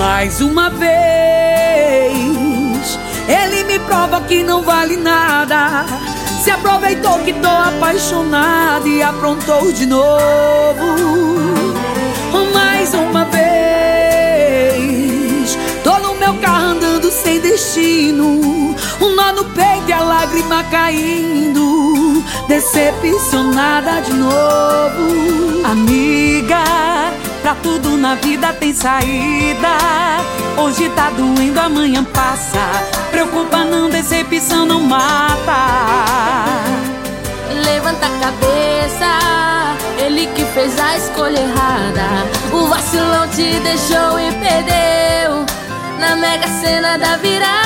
Mais uma vez, ele me prova que não vale nada. Se aproveitou que tô apaixonada e aprontou de novo. Mais uma vez, tô no meu carro andando sem destino. Um nó no peito e a lágrima caindo. Decepcionada de novo. Amiga Pra tudo na vida tem saída. Hoje tá doendo, amanhã passa. Preocupa não, decepção não mata. Levanta a cabeça, ele que fez a escolha errada. O vacilão te deixou e perdeu na mega cena da virada.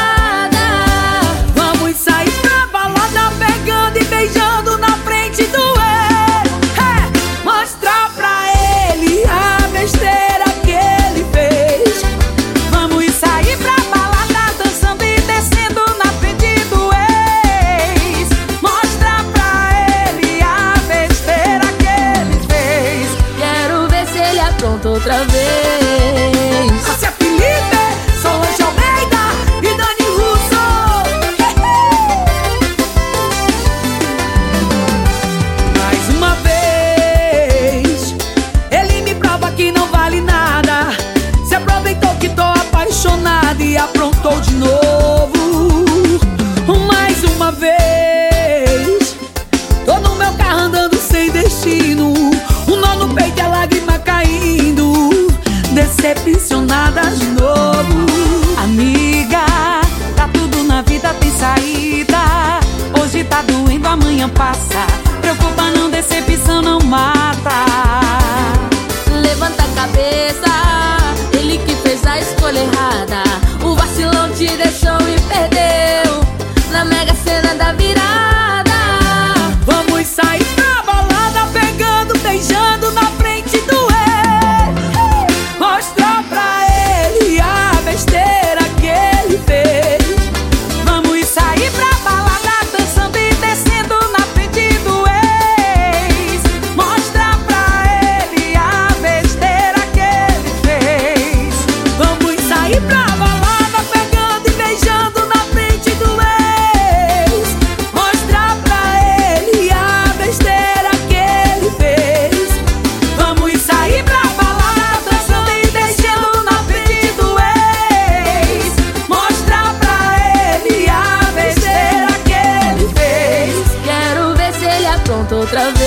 Vez. Cássia Felipe, Solange Almeida e Dani Russo. Mais uma vez, ele me prova que não vale nada. Se aproveitou que tô apaixonada e aprontou de amanhã passa. Outra vez.